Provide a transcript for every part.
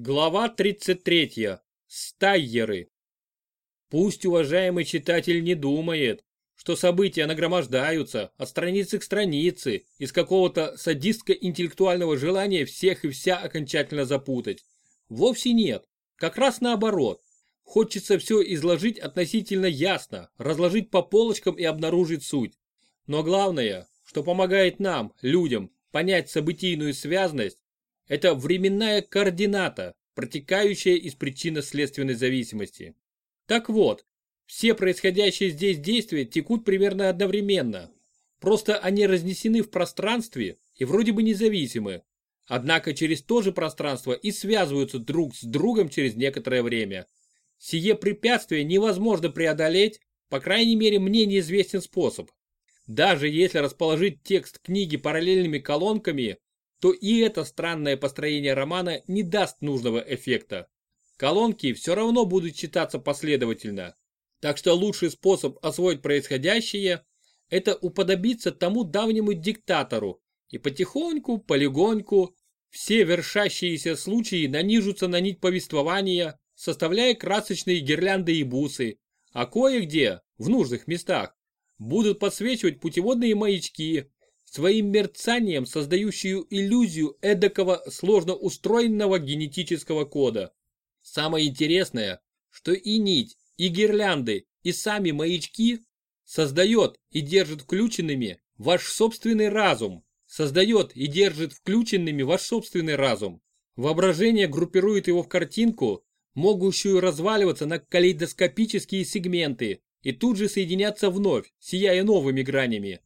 Глава 33. Стайеры. Пусть уважаемый читатель не думает, что события нагромождаются от страницы к странице из какого-то садистско-интеллектуального желания всех и вся окончательно запутать. Вовсе нет. Как раз наоборот. Хочется все изложить относительно ясно, разложить по полочкам и обнаружить суть. Но главное, что помогает нам, людям, понять событийную связность, это временная координата, протекающая из причинно-следственной зависимости. Так вот, все происходящие здесь действия текут примерно одновременно. Просто они разнесены в пространстве и вроде бы независимы. Однако через то же пространство и связываются друг с другом через некоторое время. Сие препятствие невозможно преодолеть, по крайней мере мне неизвестен способ. Даже если расположить текст книги параллельными колонками, то и это странное построение романа не даст нужного эффекта. Колонки все равно будут читаться последовательно. Так что лучший способ освоить происходящее – это уподобиться тому давнему диктатору и потихоньку, полегоньку все вершащиеся случаи нанижутся на нить повествования, составляя красочные гирлянды и бусы, а кое-где, в нужных местах, будут подсвечивать путеводные маячки, своим мерцанием создающую иллюзию эдакого сложно устроенного генетического кода. Самое интересное, что и нить, и гирлянды, и сами маячки создает и держит включенными ваш собственный разум, создает и держит включенными ваш собственный разум. Воображение группирует его в картинку, могущую разваливаться на калейдоскопические сегменты и тут же соединяться вновь, сияя новыми гранями.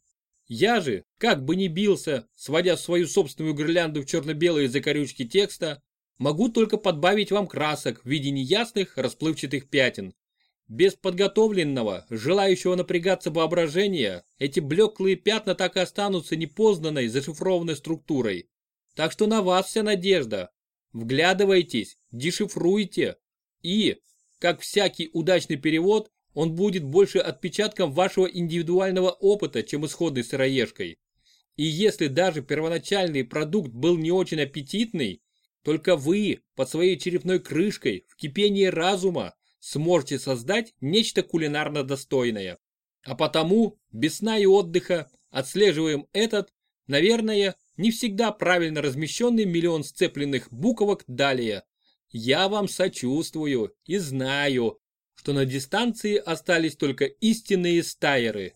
Я же, как бы ни бился, сводя свою собственную гирлянду в черно-белые закорючки текста, могу только подбавить вам красок в виде неясных расплывчатых пятен. Без подготовленного, желающего напрягаться воображения, эти блеклые пятна так и останутся непознанной зашифрованной структурой. Так что на вас вся надежда. Вглядывайтесь, дешифруйте и, как всякий удачный перевод, он будет больше отпечатком вашего индивидуального опыта, чем исходной сыроежкой. И если даже первоначальный продукт был не очень аппетитный, только вы под своей черепной крышкой в кипении разума сможете создать нечто кулинарно достойное. А потому, без сна и отдыха, отслеживаем этот, наверное, не всегда правильно размещенный миллион сцепленных буквок далее. Я вам сочувствую и знаю, что на дистанции остались только истинные стайеры.